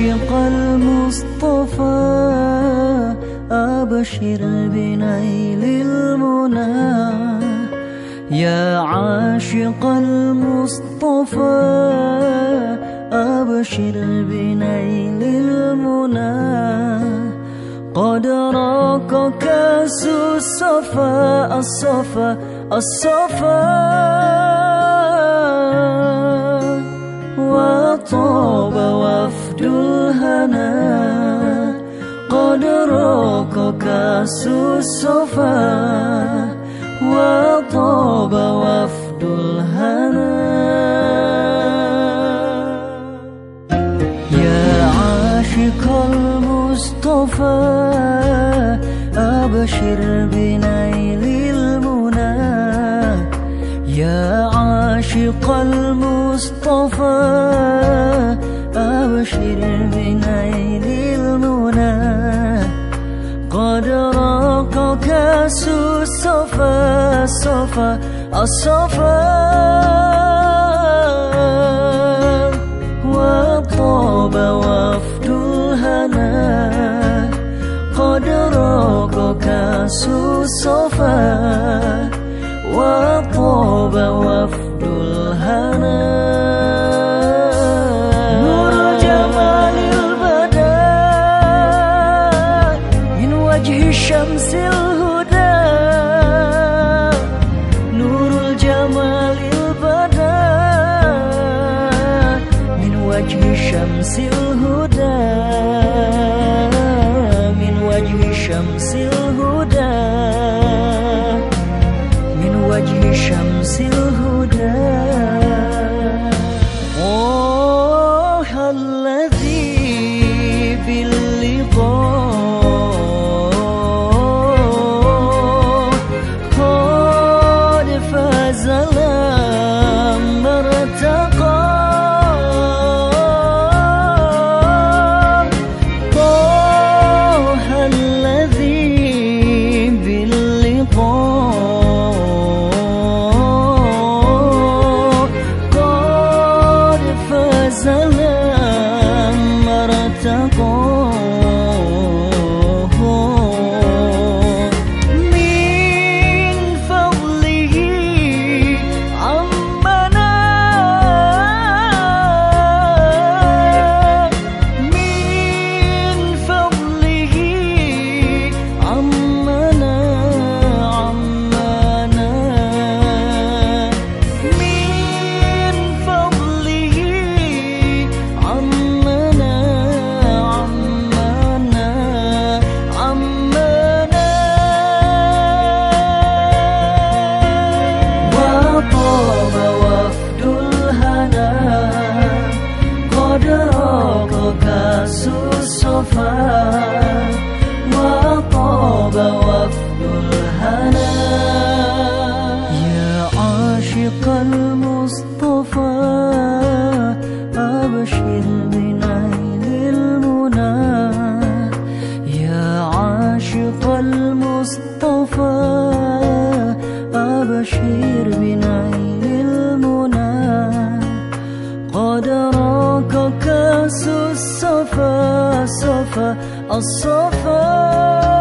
عاشق المصطفى أبشر بنيل المنى. يا عاشق المصطفى أبشر بنيل المنى. قد راك كاس الصفا الصفا. الصفا وطاب وفد قد راك كاس الصفا وطاب وفد الهنا. يا عاشق المصطفى أبشر بنيل المنى. يا عاشق المصطفى أبشر بنيل كاس الصفا الصفا الصفا وطاب وفد الهنا قد راق كاس الصفا وطاب وفد الهنا نور جمال كاس الصفا وفد الهنا يا عاشق المصطفى أبشر بنيل المنى يا عاشق المصطفى أبشر راك كاس الصفا صفا الصفا